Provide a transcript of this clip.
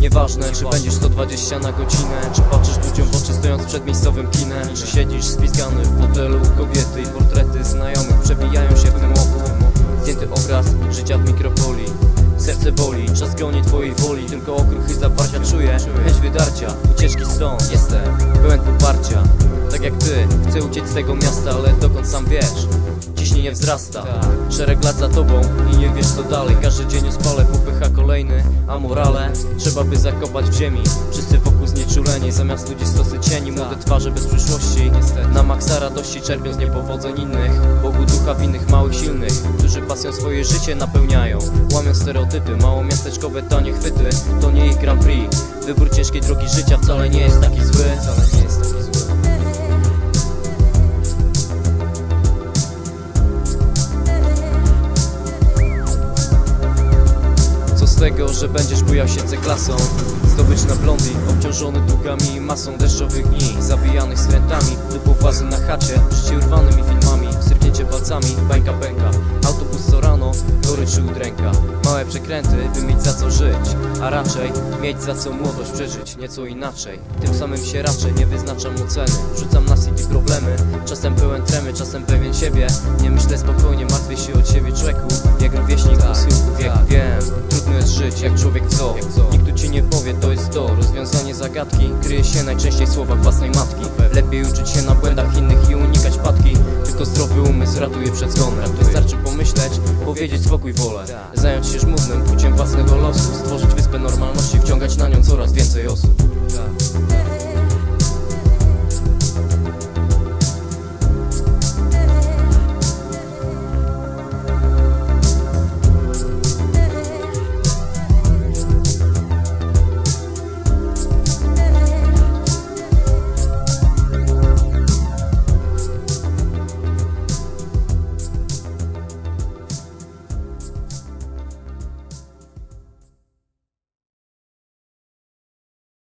Nieważne, czy będziesz 120 na godzinę Czy patrzysz ludziom w oczy stojąc przed miejscowym kinem Czy siedzisz spiskany w fotelu. Kobiety i portrety znajomych przewijają się w tym oku. Zdjęty obraz życia w mikropolii Serce boli, czas goni twojej woli. Tylko okruchy zaparcia czuję Chęć wydarcia, ucieczki stąd Jestem pełen poparcia. Tak jak ty, chcę uciec z tego miasta Ale dokąd sam wiesz? Ciśnienie wzrasta. Szereg lat za tobą i nie wiesz co dalej. Każdy dzień ospale popycha kolejny A morale trzeba by zakopać w ziemi. Wszyscy wokół znieczuleni Zamiast ludzi stosy cieni. Młode twarze bez przyszłości. Na maksa radości czerpią z niepowodzeń innych. Bogu ducha winnych małych silnych Którzy pasją swoje życie napełniają. Łamią stereotypy, mało miasteczkowe tanie chwyty To nie ich Grand Prix. Wybór ciężkiej drogi życia wcale nie jest taki zły. Wcale nie jest taki zły tego, że będziesz bujał się C-klasą. Zdobycz na blondi, obciążony długami i masą deszczowych dni. Zabijanych skrętami, lub włazy na chacie. Życie urwanymi filmami, syrpnięcie palcami, bańka pęka. Autobus co rano, goryczy udręka. Małe przekręty, by mieć za co żyć A raczej mieć za co młodość przeżyć Nieco inaczej, tym samym się raczej nie wyznaczam oceny Rzucam na CD problemy, czasem pełen tremy, czasem pewien siebie. Nie myślę spokojnie, martwię się od siebie człowieku. Jak rówieśnik wiem Jak człowiek w zoo. Nikt tu ci nie powie, to jest to. Rozwiązanie zagadki kryje się najczęściej w słowach własnej matki. Lepiej uczyć się na błędach innych i unikać padki Tylko zdrowy umysł ratuje przed zgonem. Wystarczy pomyśleć, powiedzieć spokój wolę. Zająć się żmudnym płciem własnego losu. Stworzyć wyspę normalności, wciągać na